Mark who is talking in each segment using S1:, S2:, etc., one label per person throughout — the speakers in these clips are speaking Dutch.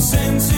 S1: sense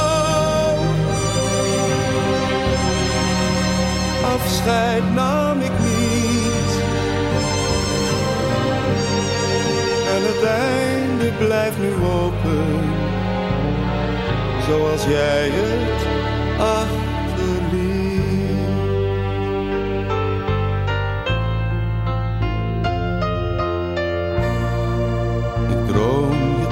S2: Afscheid nam ik niet. En het einde blijft nu open. Zoals jij het achterliet. Ik droom je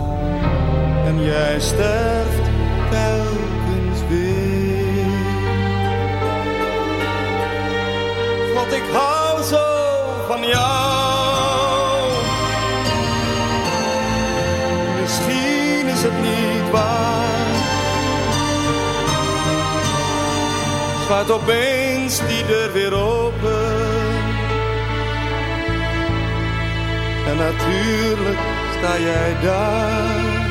S2: en jij sterft telkens weer. God, ik hou zo van jou. Misschien is het niet waar. Gaat opeens die deur weer open. En natuurlijk sta jij daar.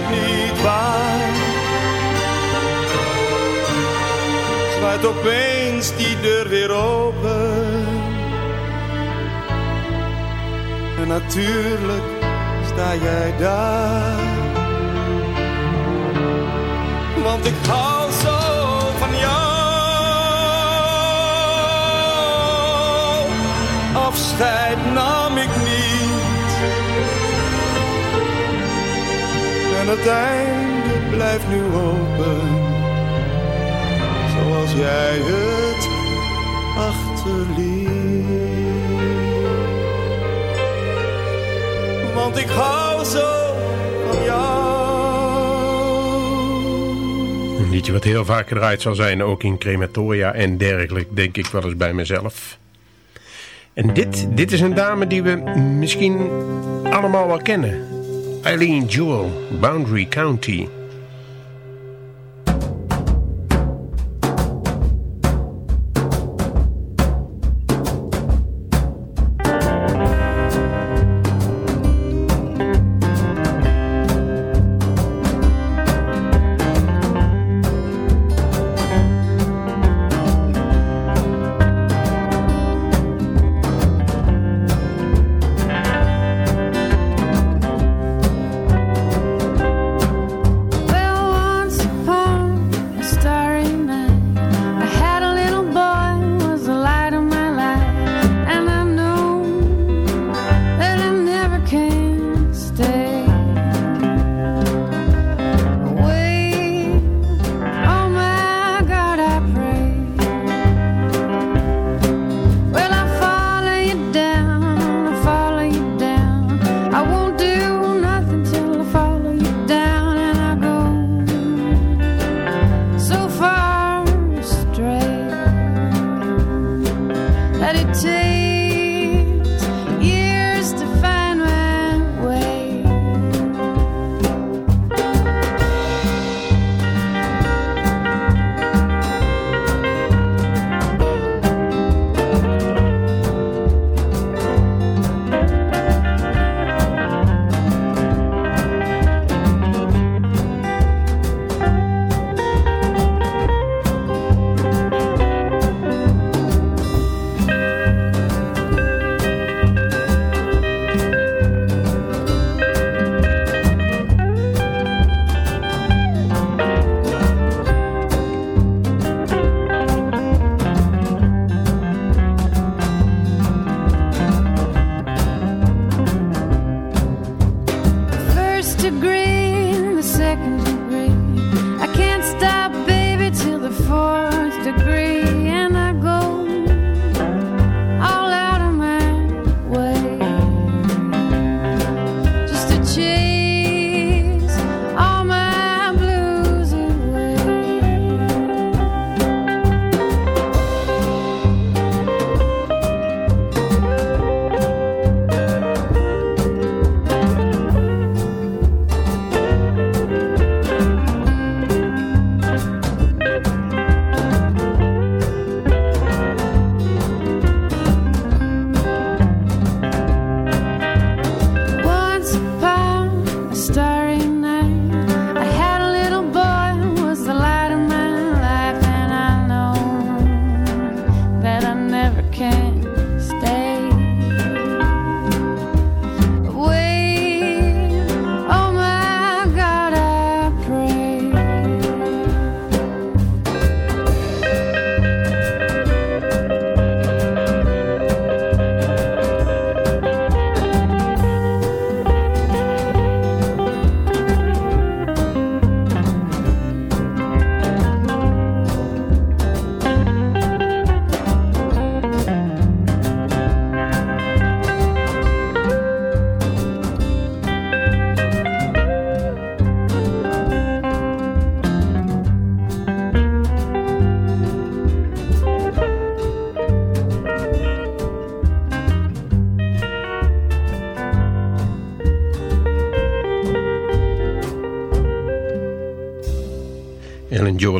S2: het niet waar. Opeens die deur weer open. En natuurlijk sta jij daar. Want ik hou zo van jou. Afscheid nam ik. Het einde blijft nu open. Zoals jij het achterliet. Want ik hou zo van jou.
S1: Een liedje wat heel vaak gedraaid zal zijn, ook in crematoria en dergelijke, denk ik wel eens bij mezelf. En dit, dit is een dame die we misschien allemaal wel kennen. Eileen Jewell, Boundary County.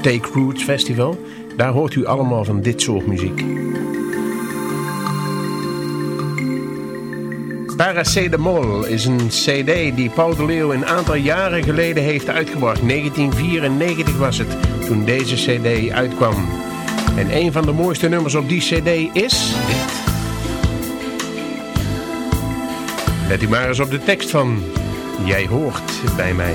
S3: Take Roots Festival. Daar hoort u allemaal van dit soort muziek. Paracetamol is een cd die Paul de Leeuw een aantal jaren geleden heeft uitgebracht. 1994 was het toen deze cd uitkwam. En een van de mooiste nummers op die cd is dit. Let u maar eens op de tekst van Jij hoort bij mij.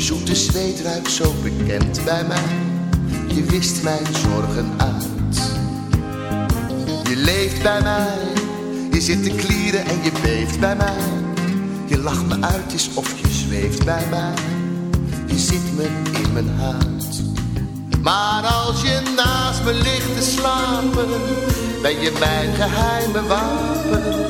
S4: Zoete zweet ruikt zo bekend bij mij. Je wist mijn zorgen uit. Je leeft bij mij, je zit te klieren en je beeft bij mij. Je lacht me uit, is of je zweeft bij mij. Je zit me in mijn huid. Maar als je naast me ligt te slapen, ben je mijn geheime wapen.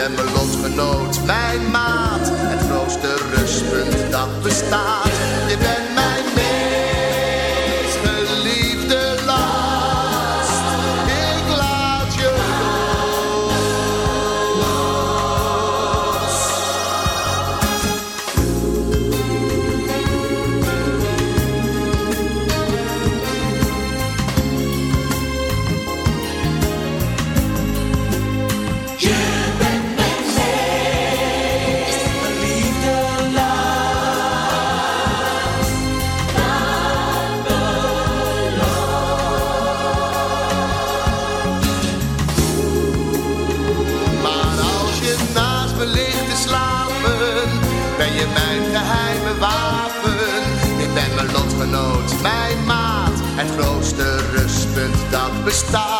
S4: en mijn lotgenoot, mijn maat. Het grootste rustpunt dat bestaat.
S5: está.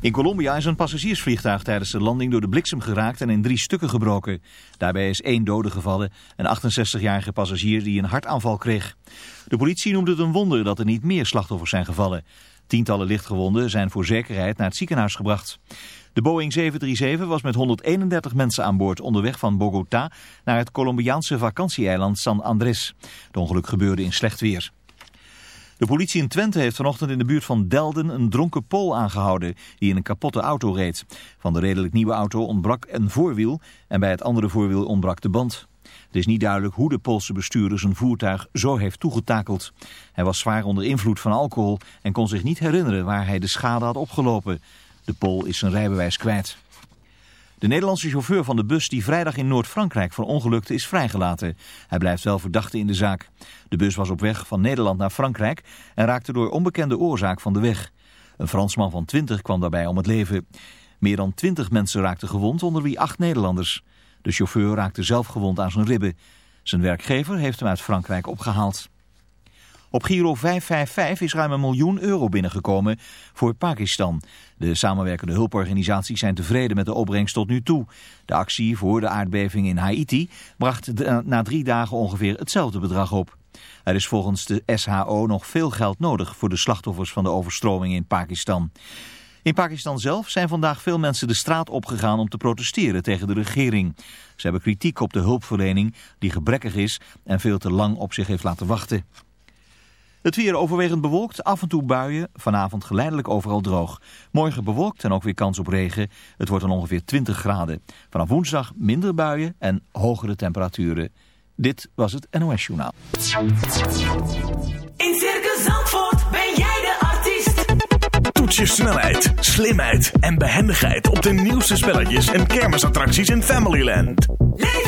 S6: In Colombia is een passagiersvliegtuig tijdens de landing door de bliksem geraakt en in drie stukken gebroken. Daarbij is één dode gevallen, een 68-jarige passagier die een hartaanval kreeg. De politie noemt het een wonder dat er niet meer slachtoffers zijn gevallen. Tientallen lichtgewonden zijn voor zekerheid naar het ziekenhuis gebracht. De Boeing 737 was met 131 mensen aan boord onderweg van Bogota naar het Colombiaanse vakantieeiland San Andrés. Het ongeluk gebeurde in slecht weer. De politie in Twente heeft vanochtend in de buurt van Delden een dronken Pool aangehouden die in een kapotte auto reed. Van de redelijk nieuwe auto ontbrak een voorwiel en bij het andere voorwiel ontbrak de band. Het is niet duidelijk hoe de Poolse bestuurder zijn voertuig zo heeft toegetakeld. Hij was zwaar onder invloed van alcohol en kon zich niet herinneren waar hij de schade had opgelopen. De Pool is zijn rijbewijs kwijt. De Nederlandse chauffeur van de bus die vrijdag in Noord-Frankrijk verongelukte is vrijgelaten. Hij blijft wel verdachte in de zaak. De bus was op weg van Nederland naar Frankrijk en raakte door onbekende oorzaak van de weg. Een Fransman van 20 kwam daarbij om het leven. Meer dan 20 mensen raakten gewond, onder wie acht Nederlanders. De chauffeur raakte zelf gewond aan zijn ribben. Zijn werkgever heeft hem uit Frankrijk opgehaald. Op Giro 555 is ruim een miljoen euro binnengekomen voor Pakistan. De samenwerkende hulporganisaties zijn tevreden met de opbrengst tot nu toe. De actie voor de aardbeving in Haiti bracht de- na drie dagen ongeveer hetzelfde bedrag op. Er is volgens de SHO nog veel geld nodig voor de slachtoffers van de overstroming in Pakistan. In Pakistan zelf zijn vandaag veel mensen de straat opgegaan om te protesteren tegen de regering. Ze hebben kritiek op de hulpverlening die gebrekkig is en veel te lang op zich heeft laten wachten. Het weer overwegend bewolkt, af en toe buien, vanavond geleidelijk overal droog. Morgen bewolkt en ook weer kans op regen. Het wordt dan ongeveer 20 graden. Vanaf woensdag minder buien en hogere temperaturen. Dit was het NOS Journaal.
S7: In Circus Zandvoort ben jij de artiest.
S8: Toets je snelheid, slimheid en behendigheid op de nieuwste spelletjes en kermisattracties in Familyland.
S7: Leef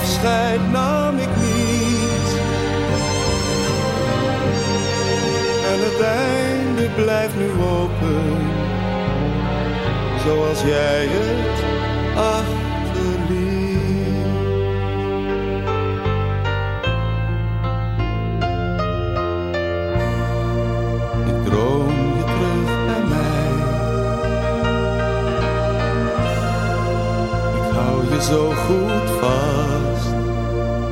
S2: Afscheid nam ik niet. En het einde blijft nu open. Zoals jij het achterliet. Ik droom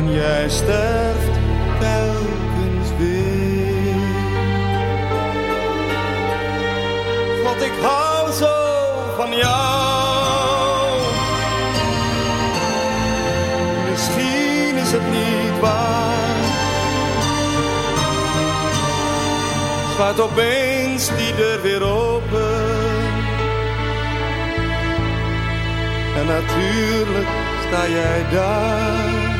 S2: en jij sterft telkens weer. God, ik hou zo van jou. Misschien is het niet waar. Zwaait opeens die deur weer open. En natuurlijk sta jij daar.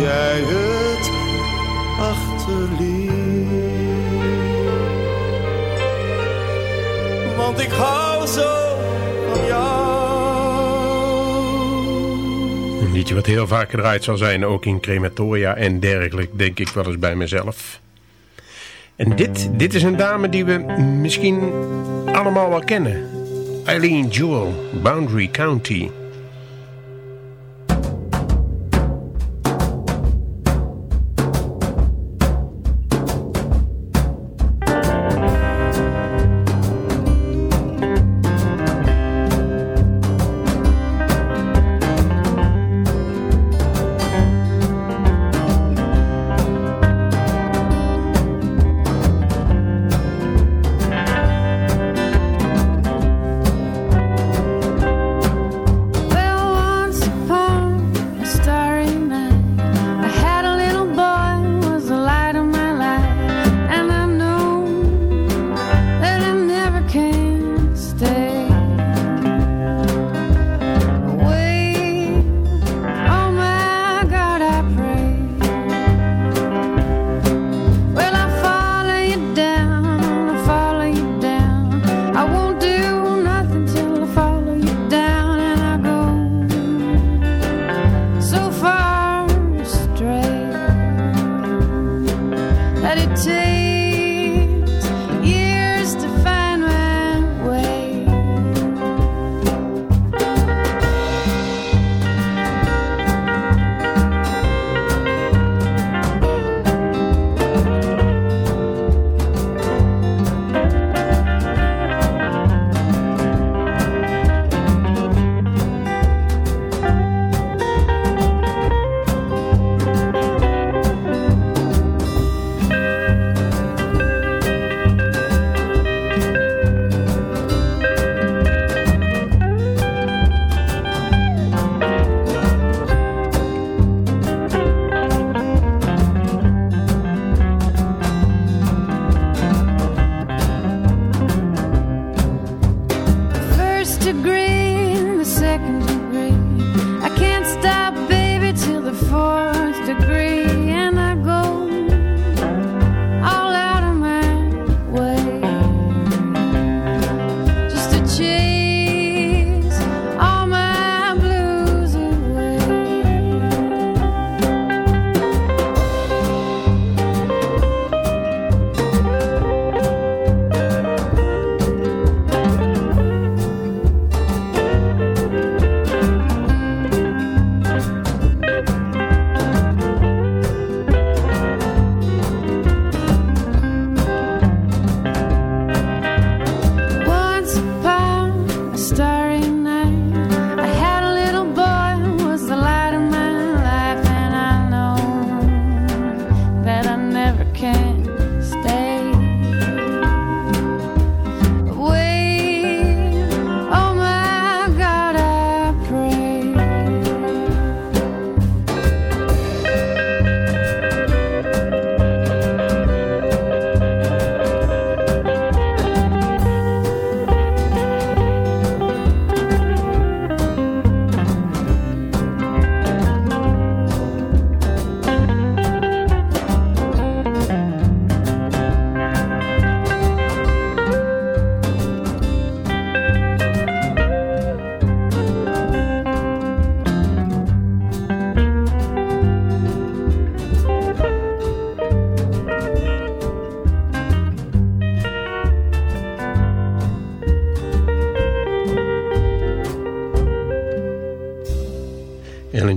S2: Jij het achterliet. Want ik hou zo van jou.
S1: Een liedje wat heel vaak gedraaid zal zijn, ook in crematoria en dergelijke, denk ik wel eens bij mezelf.
S9: En dit, dit is een dame die we misschien allemaal wel kennen. Eileen Jewell, Boundary County.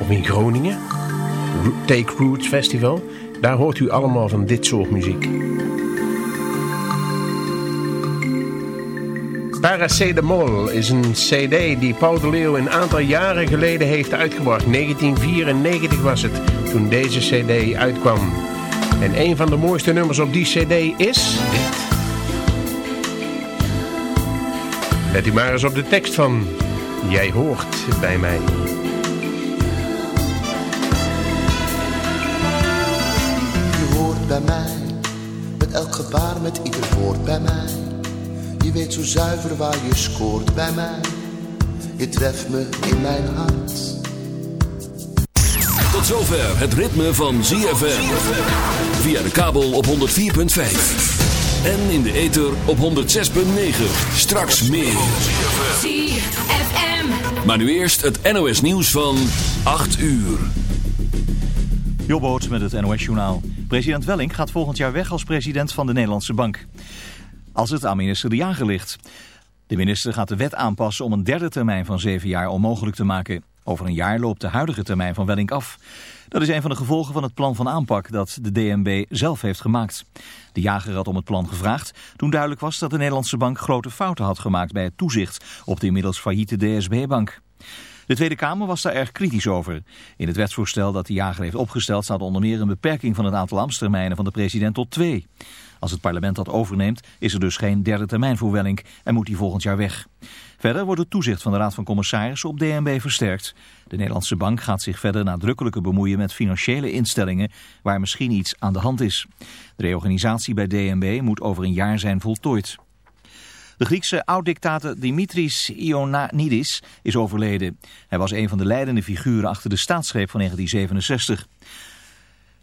S9: Of in Groningen. Ro- Take Roots Festival. Daar hoort u allemaal van dit soort muziek. Paracetamol is een cd die Paul de Leeuw een aantal jaren geleden heeft uitgebracht. 1994 was het toen deze cd uitkwam. En een van de mooiste nummers op die cd is dit. Let u maar eens op de tekst van Jij hoort bij mij.
S4: Bij mij met elk gebaar, met ieder woord bij mij. Je weet zo zuiver waar je scoort bij mij. Je treft me in mijn hart.
S10: Tot zover het ritme van ZFM. Via de kabel op 104.5. En in de ether op 106.9. Straks meer.
S3: ZFM.
S10: Maar nu eerst het NOS nieuws van 8 uur.
S6: Jobboot met het NOS-journaal. President Welling gaat volgend jaar weg als president van de Nederlandse Bank. Als het aan minister De Jager ligt. De minister gaat de wet aanpassen om een derde termijn van zeven jaar onmogelijk te maken. Over een jaar loopt de huidige termijn van Welling af. Dat is een van de gevolgen van het plan van aanpak dat de DNB zelf heeft gemaakt. De jager had om het plan gevraagd toen duidelijk was dat de Nederlandse bank grote fouten had gemaakt bij het toezicht op de inmiddels failliete DSB-bank. De Tweede Kamer was daar erg kritisch over. In het wetsvoorstel dat de jager heeft opgesteld staat onder meer een beperking van het aantal ambtstermijnen van de president tot twee. Als het parlement dat overneemt is er dus geen derde termijn voor Welling en moet hij volgend jaar weg. Verder wordt het toezicht van de Raad van Commissarissen op DNB versterkt. De Nederlandse bank gaat zich verder nadrukkelijker bemoeien met financiële instellingen waar misschien iets aan de hand is. De reorganisatie bij DNB moet over een jaar zijn voltooid. De Griekse oud-dictator Dimitris Ioannidis is overleden. Hij was een van de leidende figuren achter de staatsgreep van 1967.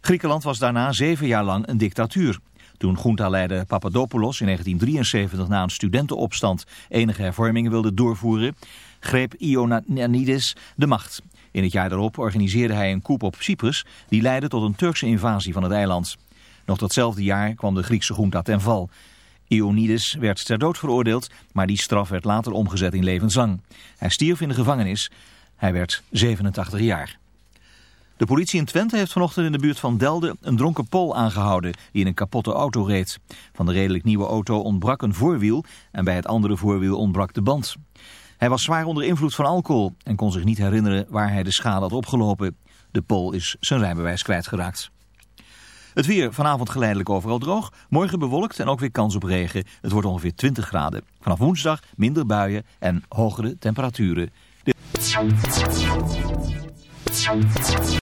S6: Griekenland was daarna zeven jaar lang een dictatuur. Toen junta-leider Papadopoulos in 1973 na een studentenopstand enige hervormingen wilde doorvoeren, greep Ioannidis de macht. In het jaar daarop organiseerde hij een coup op Cyprus die leidde tot een Turkse invasie van het eiland. Nog datzelfde jaar kwam de Griekse junta ten val. Ioannidis werd ter dood veroordeeld, maar die straf werd later omgezet in levenslang. Hij stierf in de gevangenis. Hij werd 87 jaar. De politie in Twente heeft vanochtend in de buurt van Delden een dronken Pool aangehouden die in een kapotte auto reed. Van de redelijk nieuwe auto ontbrak een voorwiel en bij het andere voorwiel ontbrak de band. Hij was zwaar onder invloed van alcohol en kon zich niet herinneren waar hij de schade had opgelopen. De Pool is zijn rijbewijs kwijtgeraakt. Het weer vanavond geleidelijk overal droog. Morgen bewolkt en ook weer kans op regen. Het wordt ongeveer 20 graden. Vanaf woensdag minder buien en hogere temperaturen.